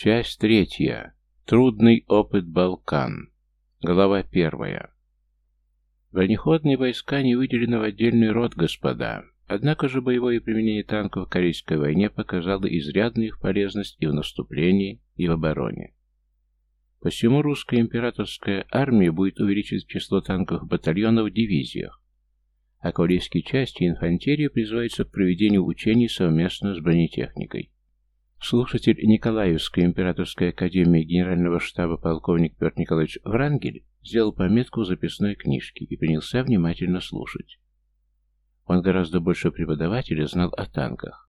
Часть третья. Трудный опыт Балкан. Глава первая. Бронеходные войска не выделены в отдельный род, господа. Однако же боевое применение танков в Корейской войне показало изрядную их полезность и в наступлении, и в обороне. Посему русская императорская армия будет увеличить число танковых батальонов в дивизиях, а кавалерийские части и инфантерия призываются к проведению учений совместно с бронетехникой. Слушатель Николаевской императорской академии генерального штаба полковник Петр Николаевич Врангель сделал пометку в записной книжке и принялся внимательно слушать. Он гораздо больше преподавателя знал о танках.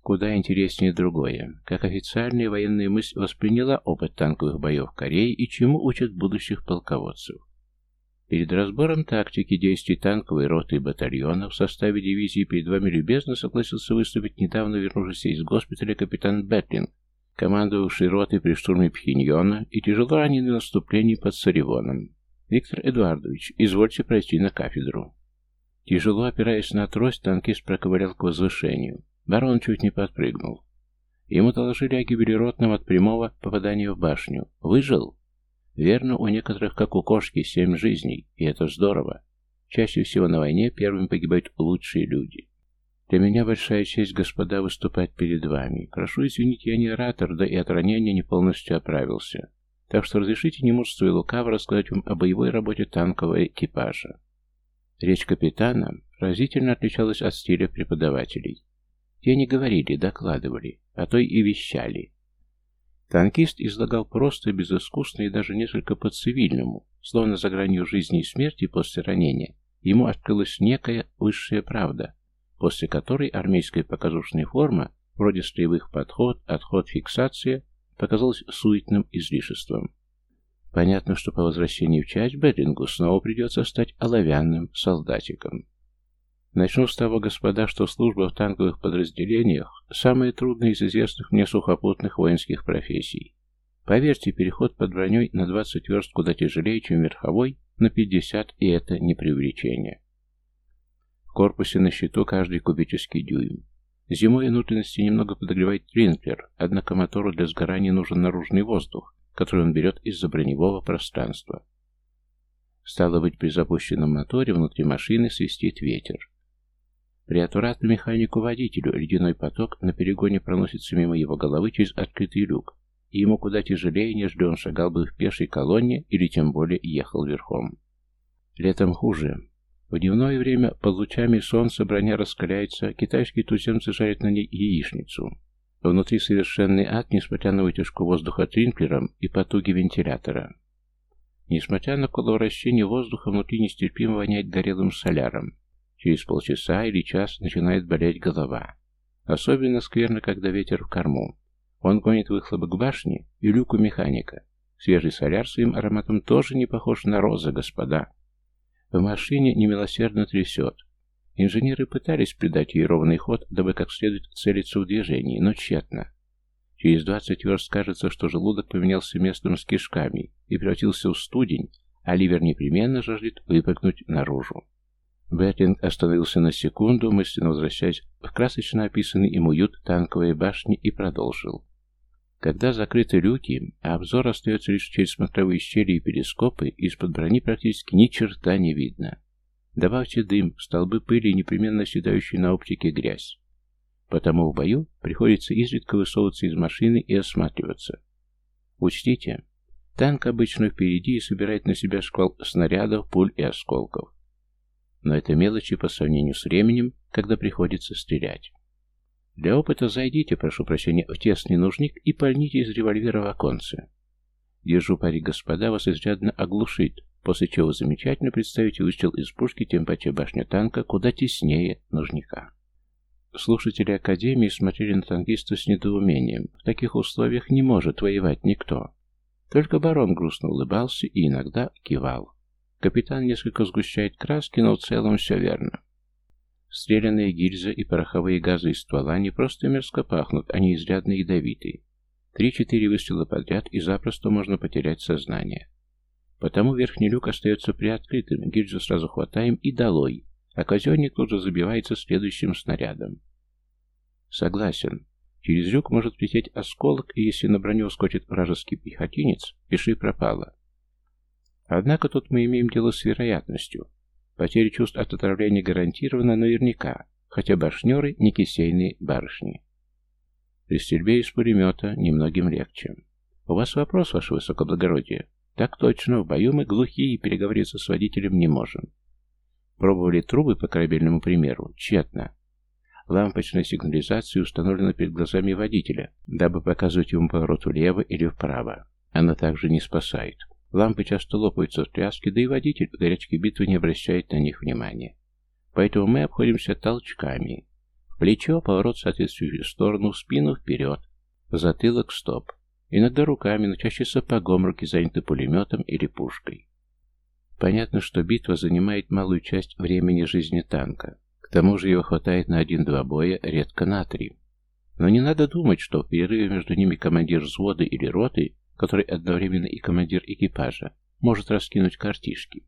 Куда интереснее другое, как официальная военная мысль восприняла опыт танковых боев в Корее и чему учат будущих полководцев. Перед разбором тактики действий танковой роты и батальона в составе дивизии перед вами любезно согласился выступить недавно вернувшийся из госпиталя капитан Бетлинг, командовавший ротой при штурме Пхеньона и тяжело раненый в наступлении под Саривоном. Виктор Эдуардович, извольте пройти на кафедру. Тяжело опираясь на трость, танкист проковырял к возвышению. Барон чуть не подпрыгнул. Ему доложили о гибели ротного от прямого попадания в башню. Выжил? Верно, у некоторых, как у кошки, семь жизней, и это здорово. Чаще всего на войне первыми погибают лучшие люди. Для меня большая честь, господа, выступать перед вами. Прошу извинить, я не оратор, да и от ранения не полностью оправился. Так что разрешите не мужеству и лукаво рассказать вам о боевой работе танкового экипажа. Речь капитана разительно отличалась от стиля преподавателей. Те не говорили, докладывали, а то и вещали. Танкист излагал просто, безыскусно и даже несколько по-цивильному, словно за гранью жизни и смерти после ранения, ему открылась некая высшая правда, после которой армейская показушная форма, вроде строевых подход, отход, фиксация, показалась суетным излишеством. Понятно, что по возвращении в часть Берлингу снова придется стать оловянным солдатиком. Начну с того, господа, что служба в танковых подразделениях – самая трудная из известных мне сухопутных воинских профессий. Поверьте, переход под броней на 20 верст куда тяжелее, чем верховой, на 50, и это не преувеличение. В корпусе на счету каждый кубический дюйм. Зимой внутренности немного подогревает тринклер, однако мотору для сгорания нужен наружный воздух, который он берет из-за броневого пространства. Стало быть, при запущенном моторе внутри машины свистит ветер. При аккуратном механику-водителю ледяной поток на перегоне проносится мимо его головы через открытый люк, и ему куда тяжелее, нежели он шагал бы в пешей колонне или тем более ехал верхом. Летом хуже. В дневное время под лучами солнца броня раскаляется, китайские туземцы жарят на ней яичницу. Внутри совершенный ад, несмотря на вытяжку воздуха тринклером и потуги вентилятора. Несмотря на коловращение воздуха, внутри нестерпимо воняет горелым соляром. Через полчаса или час начинает болеть голова. Особенно скверно, когда ветер в корму. Он гонит выхлоп к башне и люку механика. Свежий соляр своим ароматом тоже не похож на розы, господа. В машине немилосердно трясет. Инженеры пытались придать ей ровный ход, дабы как следует целиться в движении, но тщетно. Через двадцать верст кажется, что желудок поменялся местом с кишками и превратился в студень, а ливер непременно жаждет выпрыгнуть наружу. Бэтлинг остановился на секунду, мысленно возвращаясь в красочно описанный им уют танковой башни и продолжил. Когда закрыты люки, а обзор остается лишь через смотровые щели и перископы, из-под брони практически ни черта не видно. Добавьте дым, столбы пыли и непременно оседающие на оптике грязь. Потому в бою приходится изредка высовываться из машины и осматриваться. Учтите, танк обычно впереди и собирает на себя шквал снарядов, пуль и осколков. Но это мелочи по сравнению с временем, когда приходится стрелять. Для опыта зайдите, прошу прощения, в тесный нужник и пальните из револьвера в оконце. Держу пари, господа, вас изрядно оглушит, после чего вы замечательно представите выстрел из пушки, тем паче башня танка, куда теснее нужника. Слушатели Академии смотрели на танкиста с недоумением. В таких условиях не может воевать никто. Только барон грустно улыбался и иногда кивал. Капитан несколько сгущает краски, но в целом все верно. Стрелянные гильзы и пороховые газы из ствола не просто мерзко пахнут, они изрядно ядовитые. Три-четыре выстрела подряд, и запросто можно потерять сознание. Потому верхний люк остается приоткрытым, гильзу сразу хватаем и долой, а казенник тут же забивается следующим снарядом. Согласен. Через люк может лететь осколок, и если на броню скочит вражеский пехотинец, пиши пропало. Однако тут мы имеем дело с вероятностью. Потеря чувств от отравления гарантирована наверняка, хотя башнеры не кисейные барышни. При стрельбе из пулемета немногим легче. У вас вопрос, ваше высокоблагородие? Так точно, в бою мы глухие и переговориться с водителем не можем. Пробовали трубы по корабельному примеру? Тщетно. Лампочная сигнализация установлена перед глазами водителя, дабы показывать ему поворот влево или вправо. Она также не спасает. Лампы часто лопаются в тряске, да и водитель в горячке битвы не обращает на них внимания. Поэтому мы обходимся толчками. В плечо поворот в соответствующую сторону, в спину вперед, в затылок стоп. Иногда руками, но чаще сапогом руки заняты пулеметом или пушкой. Понятно, что битва занимает малую часть времени жизни танка. К тому же его хватает на один-два боя, редко на три. Но не надо думать, что в перерыве между ними командир взвода или роты, который одновременно и командир экипажа, может раскинуть картишки.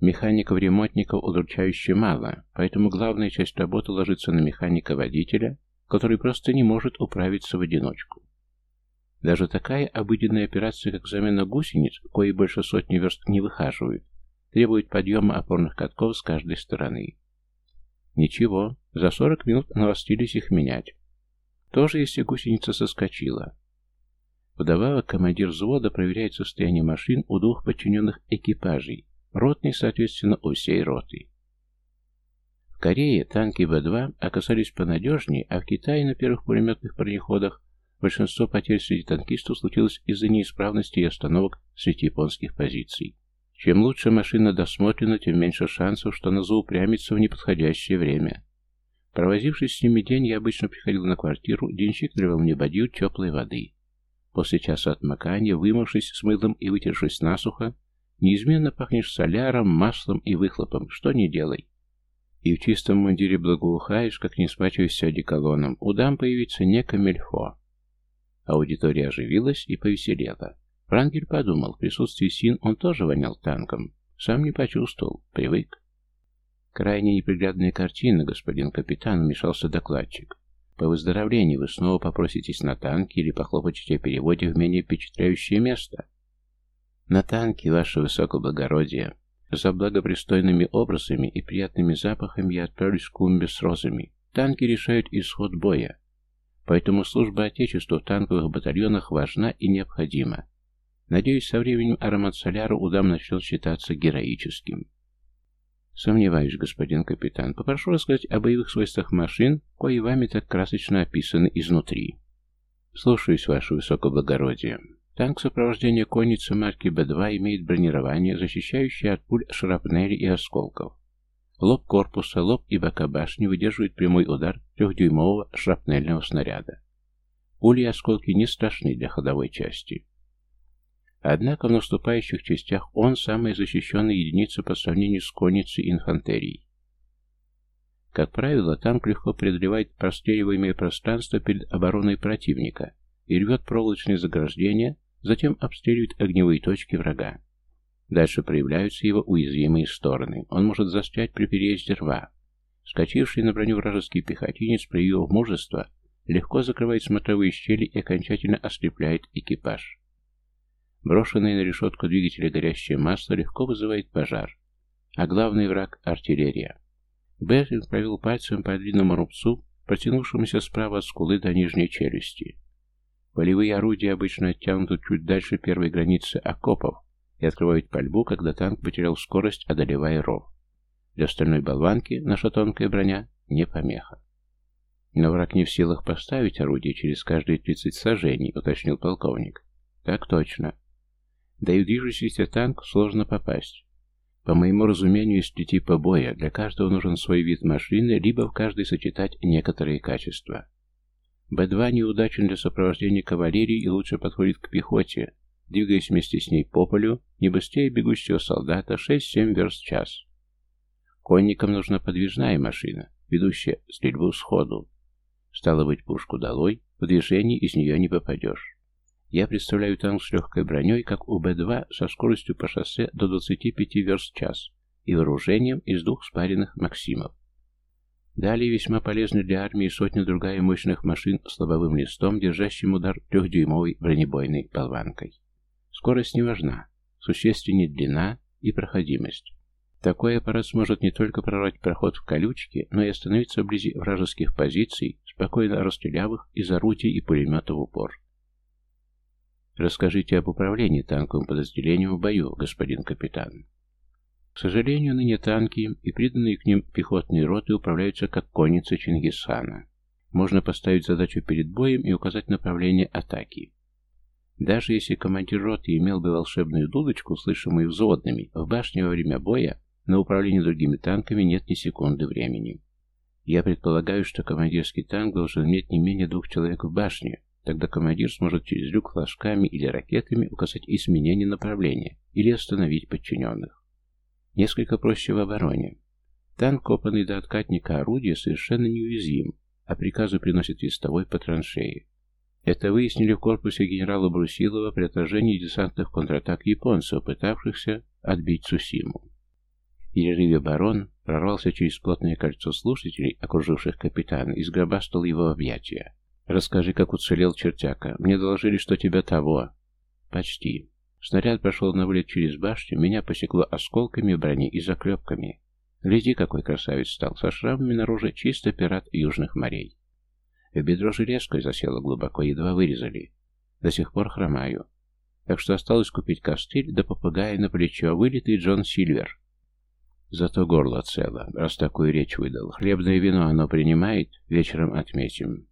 Механиков-ремонтников удручающе мало, поэтому главная часть работы ложится на механика-водителя, который просто не может управиться в одиночку. Даже такая обыденная операция, как замена гусениц, кои больше сотни верст не выхаживают, требует подъема опорных катков с каждой стороны. Ничего, за 40 минут навостились их менять. Тоже если гусеница соскочила. Вдобавок командир взвода проверяет состояние машин у двух подчиненных экипажей, ротный, соответственно, у всей роты. В Корее танки Б-2 оказались понадежнее, а в Китае на первых пулеметных бронеходах Большинство потерь среди танкистов случилось из-за неисправности и остановок среди японских позиций. Чем лучше машина досмотрена, тем меньше шансов, что она заупрямится в неподходящее время. Провозившись с ними день, я обычно приходил на квартиру, денщик наливал мне бадью теплой воды. После часа отмокания, вымывшись с мылом и вытершись насухо, неизменно пахнешь соляром, маслом и выхлопом, что не делай. И в чистом мундире благоухаешь, как не смачиваешься одеколоном. У дам появится не камельфо. Аудитория оживилась и повеселела. Франгель подумал, в присутствии Син он тоже вонял танком. Сам не почувствовал, привык. Крайне неприглядная картина, господин капитан, вмешался докладчик. По выздоровлению вы снова попроситесь на танки или похлопочете о переводе в менее впечатляющее место. На танки, ваше высокоблагородие. За благопристойными образами и приятными запахами я отправлюсь в клумбе с розами. Танки решают исход боя. Поэтому служба Отечеству в танковых батальонах важна и необходима. Надеюсь, со временем аромат соляра удам начнет считаться героическим. Сомневаюсь, господин капитан. Попрошу рассказать о боевых свойствах машин, кои вами так красочно описаны изнутри. Слушаюсь, ваше высокоблагородие. Танк сопровождения конницы марки Б-2 имеет бронирование, защищающее от пуль шрапнели и осколков. Лоб корпуса, лоб и бока башни выдерживают прямой удар трехдюймового шрапнельного снаряда. Пули и осколки не страшны для ходовой части. Однако в наступающих частях он самая защищенная единица по сравнению с конницей и инфантерией. Как правило, танк легко преодолевает простреливаемое пространство перед обороной противника и рвет проволочные заграждения, затем обстреливает огневые точки врага. Дальше проявляются его уязвимые стороны. Он может застрять при переезде рва. Скочивший на броню вражеский пехотинец, проявив мужество, легко закрывает смотровые щели и окончательно ослепляет экипаж. Брошенное на решетку двигателя горящее масло легко вызывает пожар. А главный враг — артиллерия. Берлин провел пальцем по длинному рубцу, протянувшемуся справа от скулы до нижней челюсти. Полевые орудия обычно оттянуты чуть дальше первой границы окопов, и открывают пальбу, когда танк потерял скорость, одолевая ров. Для остальной болванки наша тонкая броня не помеха. Но враг не в силах поставить орудие через каждые 30 сажений, уточнил полковник. Так точно. Да и в движущийся танк сложно попасть. По моему разумению, три типа боя. Для каждого нужен свой вид машины, либо в каждой сочетать некоторые качества. Б-2 неудачен для сопровождения кавалерии и лучше подходит к пехоте, двигаясь вместе с ней по полю, не быстрее бегущего солдата 6-7 верст в час. Конникам нужна подвижная машина, ведущая стрельбу сходу. Стало быть, пушку долой, в движении из нее не попадешь. Я представляю танк с легкой броней, как у Б-2, со скоростью по шоссе до 25 верст в час и вооружением из двух спаренных «Максимов». Далее весьма полезны для армии сотня другая мощных машин с лобовым листом, держащим удар трехдюймовой бронебойной болванкой. Скорость не важна, существеннее длина и проходимость. Такой аппарат сможет не только прорвать проход в колючке, но и остановиться вблизи вражеских позиций, спокойно расстреляв их из орудий и пулемета в упор. Расскажите об управлении танковым подразделением в бою, господин капитан. К сожалению, ныне танки и приданные к ним пехотные роты управляются как конница Чингисхана. Можно поставить задачу перед боем и указать направление атаки. Даже если командир роты имел бы волшебную дудочку, слышимую взводными, в башне во время боя на управление другими танками нет ни секунды времени. Я предполагаю, что командирский танк должен иметь не менее двух человек в башне, тогда командир сможет через люк флажками или ракетами указать изменение направления или остановить подчиненных. Несколько проще в обороне. Танк, копанный до откатника орудия, совершенно неуязвим, а приказы приносит вестовой по траншеи. Это выяснили в корпусе генерала Брусилова при отражении десантных контратак японцев, пытавшихся отбить Цусиму. В перерыве барон прорвался через плотное кольцо слушателей, окруживших капитана, и сгробастал его объятия. «Расскажи, как уцелел чертяка. Мне доложили, что тебя того». «Почти. Снаряд прошел на вылет через башню, меня посекло осколками брони и заклепками. Гляди, какой красавец стал, со шрамами на роже, чисто пират южных морей. В бедро железкой засело глубоко, едва вырезали. До сих пор хромаю. Так что осталось купить костыль, да попугая на плечо, вылитый Джон Сильвер. Зато горло цело, раз такую речь выдал. Хлебное вино оно принимает, вечером отметим.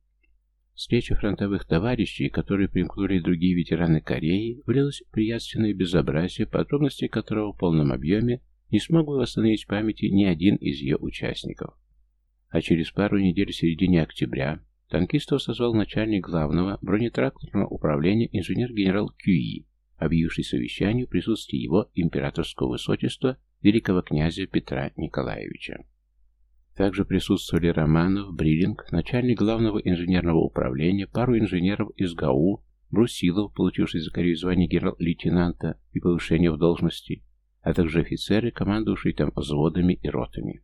Встреча фронтовых товарищей, которые примкнули другие ветераны Кореи, влилась в приятственное безобразие, подробности которого в полном объеме не смог восстановить в памяти ни один из ее участников. А через пару недель в середине октября танкистов созвал начальник главного бронетракторного управления инженер-генерал Кюи, объявивший совещанию присутствие его императорского высочества великого князя Петра Николаевича. Также присутствовали Романов, Бриллинг, начальник главного инженерного управления, пару инженеров из ГАУ, Брусилов, получивший за Корею звание генерал-лейтенанта и повышение в должности, а также офицеры, командовавшие там взводами и ротами.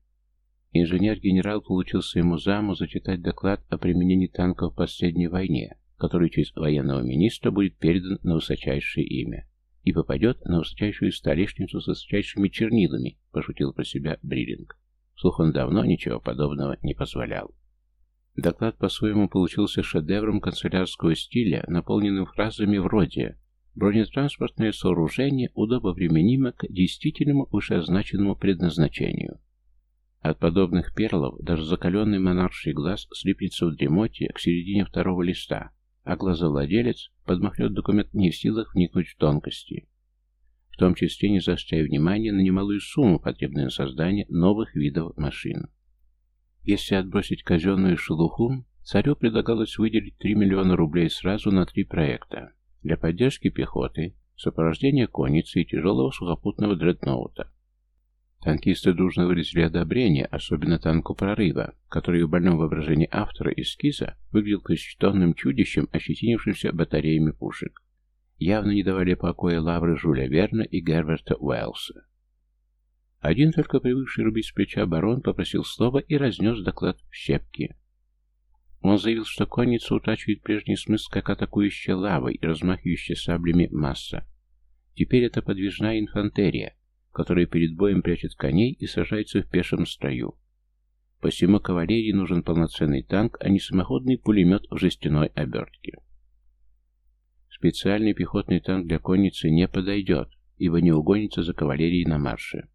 Инженер-генерал получил своему заму зачитать доклад о применении танков в последней войне, который через военного министра будет передан на высочайшее имя и попадет на высочайшую столешницу с высочайшими чернилами, пошутил про себя Бриллинг. Слух он давно ничего подобного не позволял. Доклад по-своему получился шедевром канцелярского стиля, наполненным фразами вроде «Бронетранспортное сооружение удобоприменимо к действительному вышеозначенному предназначению». От подобных перлов даже закаленный монарший глаз слипнется в дремоте к середине второго листа, а глазовладелец подмахнет документ не в силах вникнуть в тонкости в том числе не заостряя внимание на немалую сумму, потребную на создание новых видов машин. Если отбросить казенную шелуху, царю предлагалось выделить 3 миллиона рублей сразу на три проекта для поддержки пехоты, сопровождения конницы и тяжелого сухопутного дредноута. Танкисты дружно выразили одобрение, особенно танку прорыва, который в больном воображении автора эскиза выглядел крещенным чудищем, ощетинившимся батареями пушек явно не давали покоя лавры Жюля Верна и Герберта Уэллса. Один только привыкший рубить с плеча барон попросил слова и разнес доклад в щепки. Он заявил, что конница утрачивает прежний смысл как атакующая лавой и размахивающая саблями масса. Теперь это подвижная инфантерия, которая перед боем прячет коней и сражается в пешем строю. Посему кавалерии нужен полноценный танк, а не самоходный пулемет в жестяной обертке. Специальный пехотный танк для конницы не подойдет, ибо не угонится за кавалерией на марше.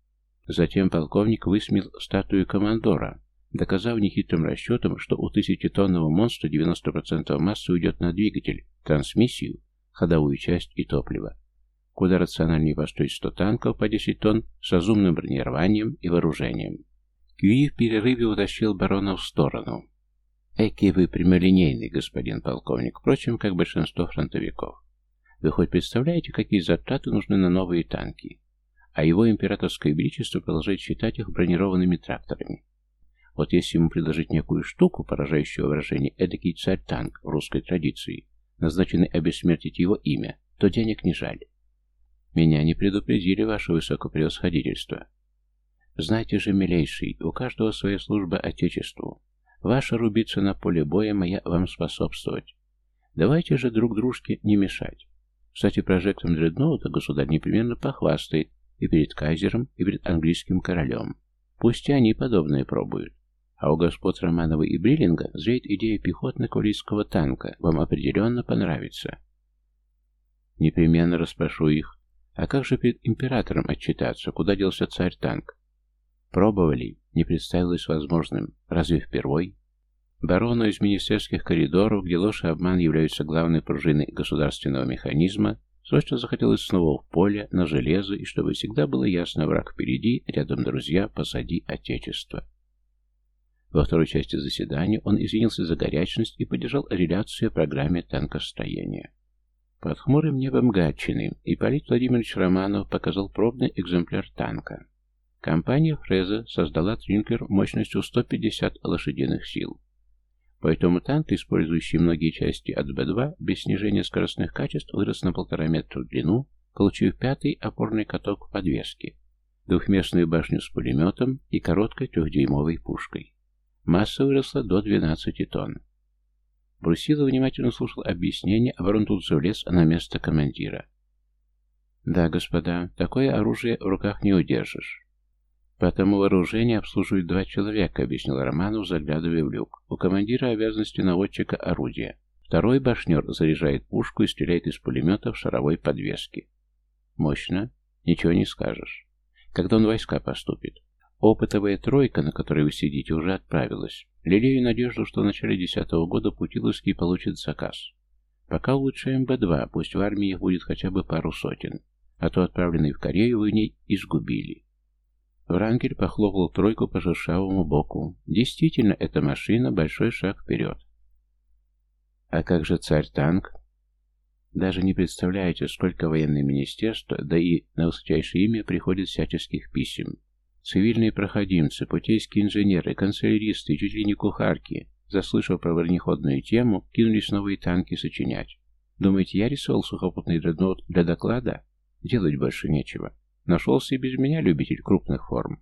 Затем полковник высмеял статую командора, доказав нехитрым расчетом, что у тысячетонного монстра 90% массы уйдет на двигатель, трансмиссию, ходовую часть и топливо. Куда рациональнее построить 100 танков по 10 тонн с разумным бронированием и вооружением. Кьюи в перерыве утащил барона в сторону. Эки вы прямолинейный, господин полковник, впрочем, как большинство фронтовиков. Вы хоть представляете, какие затраты нужны на новые танки? А его императорское величество продолжает считать их бронированными тракторами. Вот если ему предложить некую штуку, поражающую выражение эдакий царь-танк в русской традиции, назначенный обессмертить его имя, то денег не жаль. Меня не предупредили, ваше высокопревосходительство. Знайте же, милейший, у каждого своя служба Отечеству. Ваша рубиться на поле боя, моя вам способствовать. Давайте же друг дружке не мешать. Кстати, прожектом дредноута государь непременно похвастает и перед кайзером, и перед английским королем. Пусть и они подобное пробуют. А у господ Романова и Бриллинга зреет идея пехотно-кавалерийского танка. Вам определенно понравится. Непременно расспрошу их. А как же перед императором отчитаться? Куда делся царь-танк? Пробовали. Не представилось возможным. Разве впервой? Барону из министерских коридоров, где ложь и обман являются главной пружиной государственного механизма, срочно захотелось снова в поле, на железо, и чтобы всегда было ясно, враг впереди, рядом друзья, посади отечество. Во второй части заседания он извинился за горячность и поддержал реляцию о программе танкостроения. Под хмурым небом Гатчины Ипполит Владимирович Романов показал пробный экземпляр танка. Компания «Фреза» создала тринкер мощностью 150 лошадиных сил. Поэтому танк, использующий многие части от Б-2, без снижения скоростных качеств вырос на полтора метра в длину, получив пятый опорный каток в подвеске, двухместную башню с пулеметом и короткой трехдюймовой пушкой. Масса выросла до 12 тонн. Брусилов внимательно слушал объяснение, а ворон тут влез на место командира. «Да, господа, такое оружие в руках не удержишь. «Потому вооружение обслуживает два человека», — объяснил Романов, заглядывая в люк. «У командира обязанности наводчика орудия. Второй башнер заряжает пушку и стреляет из пулемета в шаровой подвеске. Мощно. Ничего не скажешь. Когда он войска поступит? Опытовая тройка, на которой вы сидите, уже отправилась. Лелею надежду, что в начале десятого года Путиловский получит заказ. Пока улучшаем Б-2, пусть в армии их будет хотя бы пару сотен, а то отправленные в Корею вы в ней изгубили. Врангель похлопал тройку по шершавому боку. Действительно, эта машина — большой шаг вперед. А как же царь-танк? Даже не представляете, сколько военное министерство, да и на высочайшее имя приходит всяческих писем. Цивильные проходимцы, путейские инженеры, канцеляристы, чуть ли не кухарки, заслышав про бронеходную тему, кинулись новые танки сочинять. Думаете, я рисовал сухопутный дредноут для доклада? Делать больше нечего. Нашелся и без меня любитель крупных форм.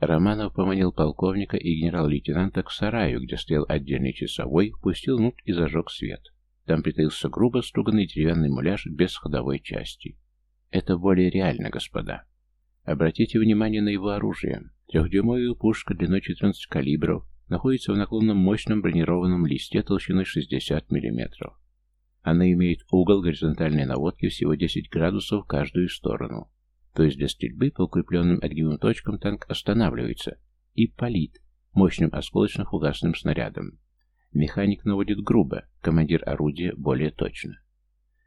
Романов поманил полковника и генерал-лейтенанта к сараю, где стоял отдельный часовой, впустил внутрь и зажег свет. Там притаился грубо струганный деревянный муляж без ходовой части. Это более реально, господа. Обратите внимание на его оружие. Трехдюймовая пушка длиной 14 калибров находится в наклонном мощном бронированном листе толщиной 60 мм. Она имеет угол горизонтальной наводки всего 10 градусов в каждую сторону. То есть для стрельбы по укрепленным огневым точкам танк останавливается и палит мощным осколочно-фугасным снарядом. Механик наводит грубо, командир орудия более точно.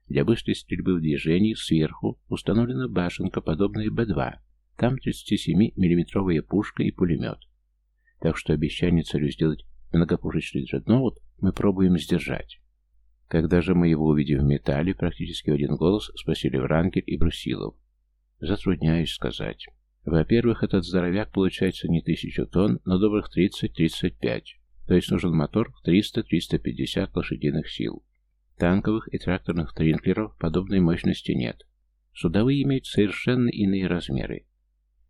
Для быстрой стрельбы в движении сверху установлена башенка, подобная Б-2. Там 37 миллиметровая пушка и пулемет. Так что обещание царю сделать многопушечный дредноут мы пробуем сдержать. Когда же мы его увидим в металле, практически один голос спросили Врангель и Брусилов. Затрудняюсь сказать. Во-первых, этот здоровяк получается не тысячу тонн, но добрых 30-35. То есть нужен мотор в 300-350 лошадиных сил. Танковых и тракторных тринклеров подобной мощности нет. Судовые имеют совершенно иные размеры.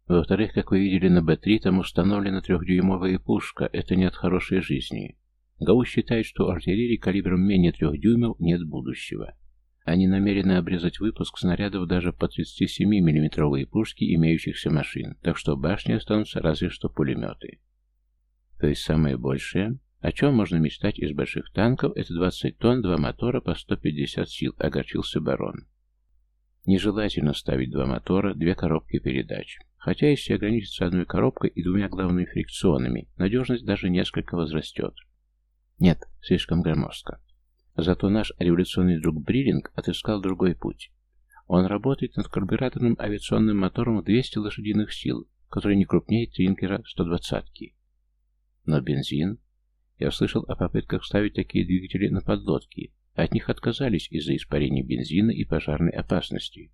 Во-вторых, как вы видели на Б-3, там установлена трехдюймовая пушка, это не от хорошей жизни. Гау считает, что артиллерии калибром менее трех дюймов нет будущего. Они намерены обрезать выпуск снарядов даже по 37 миллиметровые пушки имеющихся машин, так что башни останутся разве что пулеметы. То есть самое большее, о чем можно мечтать из больших танков, это 20 тонн, два мотора по 150 сил, огорчился барон. Нежелательно ставить два мотора, две коробки передач. Хотя если ограничиться одной коробкой и двумя главными фрикционами, надежность даже несколько возрастет. Нет, слишком громоздко. Зато наш революционный друг Бриллинг отыскал другой путь. Он работает над карбюраторным авиационным мотором в 200 лошадиных сил, который не крупнее Тринкера 120-ки. Но бензин... Я слышал о попытках ставить такие двигатели на подлодки. От них отказались из-за испарения бензина и пожарной опасности.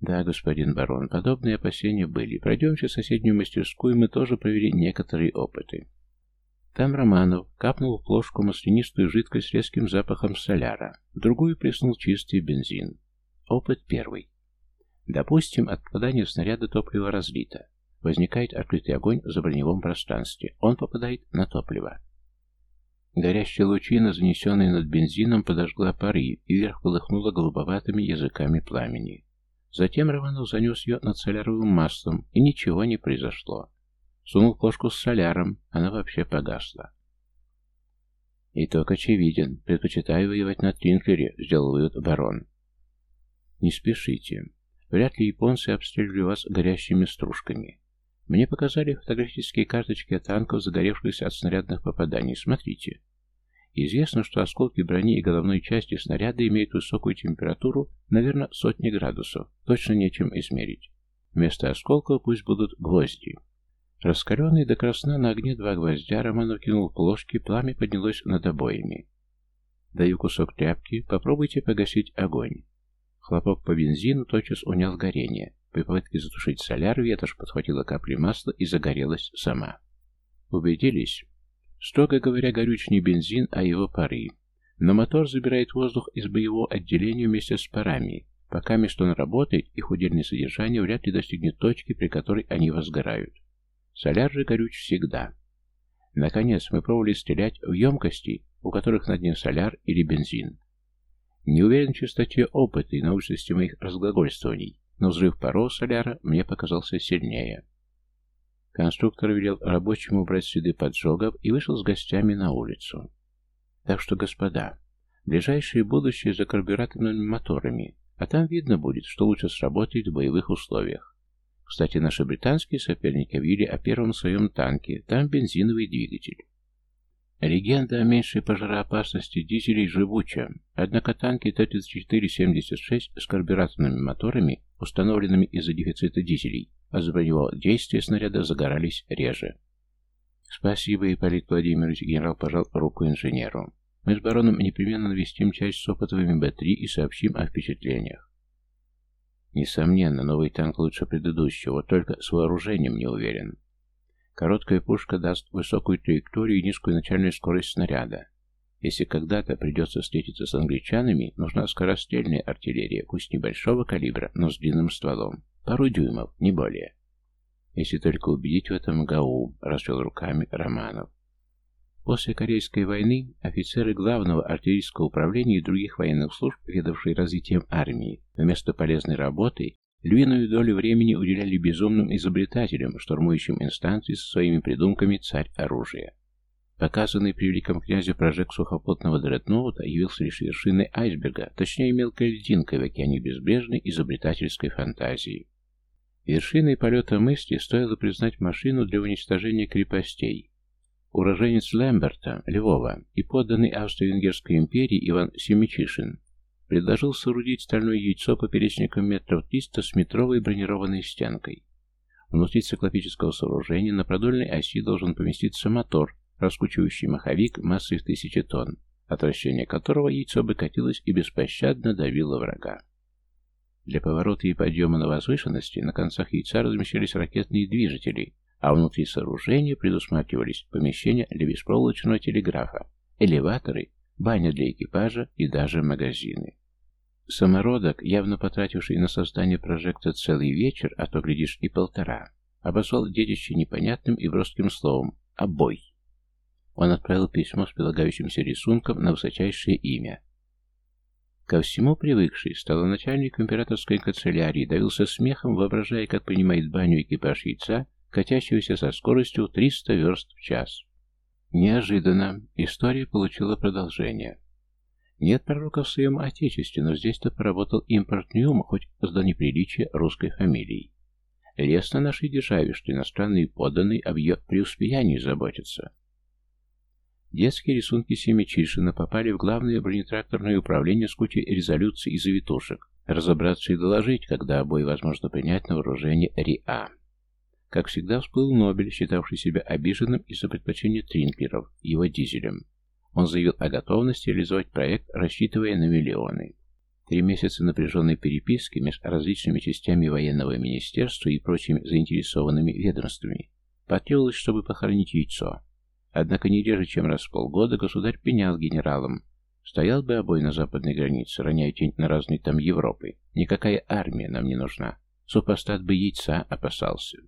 Да, господин барон, подобные опасения были. Пройдемте в соседнюю мастерскую, мы тоже провели некоторые опыты. Там Романов капнул в плошку маслянистую жидкость с резким запахом соляра, в другую плеснул чистый бензин. Опыт первый. Допустим, от попадания снаряда топливо разлито. Возникает открытый огонь в заброневом пространстве. Он попадает на топливо. Горящая лучина, занесенная над бензином, подожгла пары, и вверх полыхнула голубоватыми языками пламени. Затем Романов занес ее над соляровым маслом, и ничего не произошло. Сунул кошку с соляром, она вообще погасла. «Итог очевиден. Предпочитаю воевать на Тринклере», — сделал вывод барон. «Не спешите. Вряд ли японцы обстреливали вас горящими стружками. Мне показали фотографические карточки от танков, загоревшихся от снарядных попаданий. Смотрите. Известно, что осколки брони и головной части снаряда имеют высокую температуру, наверное, сотни градусов. Точно нечем измерить. Вместо осколков пусть будут гвозди. Раскаленный до красна на огне два гвоздя, Романов кинул плошки, пламя поднялось над обоями. Даю кусок тряпки, попробуйте погасить огонь. Хлопок по бензину тотчас унял горение. При попытке затушить соляр ветошь подхватила капли масла и загорелась сама. Убедились? Строго говоря, горюч не бензин, а его пары. Но мотор забирает воздух из боевого отделения вместе с парами. Пока место он работает, их удельное содержание вряд ли достигнет точки, при которой они возгорают. Соляр же горюч всегда. Наконец, мы пробовали стрелять в емкости, у которых на дне соляр или бензин. Не уверен в чистоте опыта и научности моих разглагольствований, но взрыв паров соляра мне показался сильнее. Конструктор велел рабочему убрать следы поджогов и вышел с гостями на улицу. Так что, господа, ближайшее будущее за карбюраторными моторами, а там видно будет, что лучше сработает в боевых условиях. Кстати, наши британские соперники объявили о первом своем танке, там бензиновый двигатель. Легенда о меньшей пожароопасности дизелей живуча, однако танки Т-34-76 с карбюраторными моторами, установленными из-за дефицита дизелей, а за броневого действия снаряда загорались реже. «Спасибо, Ипполит Владимирович», — генерал пожал руку инженеру. «Мы с бароном непременно навестим часть с опытовыми Б-3 и сообщим о впечатлениях». Несомненно, новый танк лучше предыдущего, только с вооружением не уверен. Короткая пушка даст высокую траекторию и низкую начальную скорость снаряда. Если когда-то придется встретиться с англичанами, нужна скорострельная артиллерия, пусть небольшого калибра, но с длинным стволом. Пару дюймов, не более. Если только убедить в этом ГАУ, развел руками Романов. После Корейской войны офицеры главного артиллерийского управления и других военных служб, ведавшие развитием армии, вместо полезной работы Львиную долю времени уделяли безумным изобретателям, штурмующим инстанции со своими придумками «Царь оружия». Показанный при великом князе прожект сухопутного дредноута явился лишь вершиной айсберга, точнее мелкой льдинкой в океане безбрежной изобретательской фантазии. Вершиной полета мысли стоило признать машину для уничтожения крепостей. Уроженец Лэмберта, Львова, и подданный Австро-Венгерской империи Иван Семичишин предложил соорудить стальное яйцо поперечником метров 300 с метровой бронированной стенкой. Внутри циклопического сооружения на продольной оси должен поместиться мотор, раскучивающий маховик массой в тысячи тонн, от вращения которого яйцо бы катилось и беспощадно давило врага. Для поворота и подъема на возвышенности на концах яйца размещались ракетные движители, а внутри сооружения предусматривались помещения для беспроволочного телеграфа, элеваторы, баня для экипажа и даже магазины. Самородок, явно потративший на создание прожекта целый вечер, а то, глядишь, и полтора, обозвал детище непонятным и броским словом «обой». Он отправил письмо с прилагающимся рисунком на высочайшее имя. Ко всему привыкший, стал начальник императорской канцелярии, давился смехом, воображая, как принимает баню экипаж яйца, катящегося со скоростью 300 верст в час. Неожиданно история получила продолжение. Нет пророка в своем отечестве, но здесь-то поработал импортный ум, хоть за неприличие русской фамилии. Лестно нашей державе, что иностранные подданные об ее преуспеянии заботятся. Детские рисунки Семичишина попали в главное бронетракторное управление с кучей резолюций и завитушек. Разобраться и доложить, когда обои возможно принять на вооружение РИА. Как всегда всплыл Нобель, считавший себя обиженным из-за предпочтения Тринклеров, его дизелем. Он заявил о готовности реализовать проект, рассчитывая на миллионы. Три месяца напряженной переписки между различными частями военного министерства и прочими заинтересованными ведомствами потребовалось, чтобы похоронить яйцо. Однако не реже, чем раз в полгода государь пенял генералам. Стоял бы обой на западной границе, роняя тень на разные там Европы. Никакая армия нам не нужна. Супостат бы яйца опасался.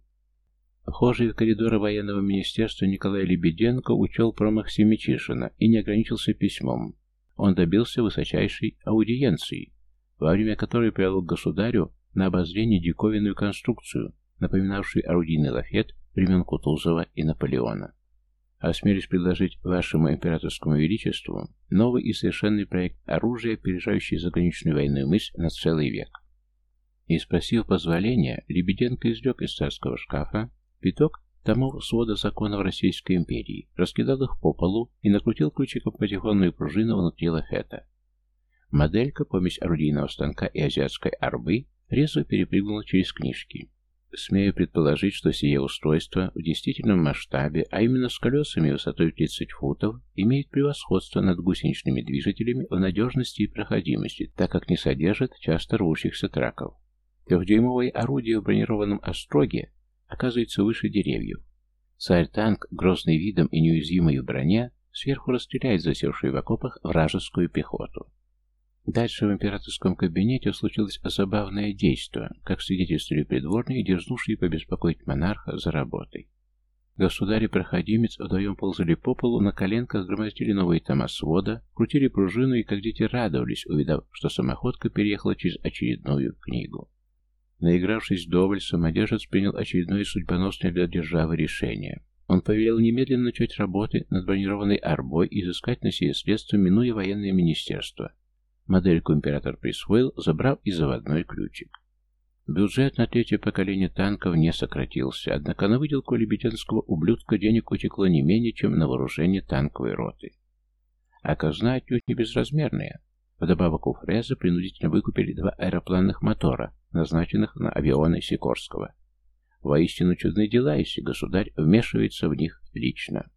Вхожий в коридоры военного министерства Николай Лебеденко учел промах Семичишина и не ограничился письмом. Он добился высочайшей аудиенции, во время которой привел к государю на обозрение диковинную конструкцию, напоминавшую орудийный лафет времен Кутузова и Наполеона. Осмелюсь предложить вашему императорскому величеству новый и совершенный проект оружия, опережающий заграничную военную мысль на целый век. И спросив позволения, Лебеденко извлек из царского шкафа пяток томов свода законов Российской империи, раскидал их по полу и накрутил ключиком патефонную пружину внутри лафета. Моделька, помесь орудийного станка и азиатской арбы, резво перепрыгнула через книжки. Смею предположить, что сие устройство в действительном масштабе, а именно с колесами высотой 30 футов, имеет превосходство над гусеничными движителями в надежности и проходимости, так как не содержит часто рвущихся траков. Трехдюймовое орудие в бронированном остроге оказывается выше деревьев. Царь-танк, грозный видом и неуязвимой в броне, сверху расстреляет засевшую в окопах вражескую пехоту. Дальше в императорском кабинете случилось забавное действие, как свидетельствовали придворные, дерзнувшие побеспокоить монарха за работой. Государь и проходимец вдвоем ползали по полу, на коленках громоздили новые тома свода, крутили пружину и как дети радовались, увидав, что самоходка переехала через очередную книгу. Наигравшись вдоволь, самодержец принял очередное судьбоносное для державы решение. Он повелел немедленно начать работы над бронированной арбой и изыскать на сие средства, минуя военное министерство. Модельку император присвоил, забрав и заводной ключик. Бюджет на третье поколение танков не сократился, однако на выделку лебедянского ублюдка денег утекло не менее, чем на вооружение танковой роты. А казна отнюдь не безразмерная. Вдобавок у Фреза принудительно выкупили два аэропланных мотора, назначенных на авионы Сикорского. Воистину чудные дела, если государь вмешивается в них лично.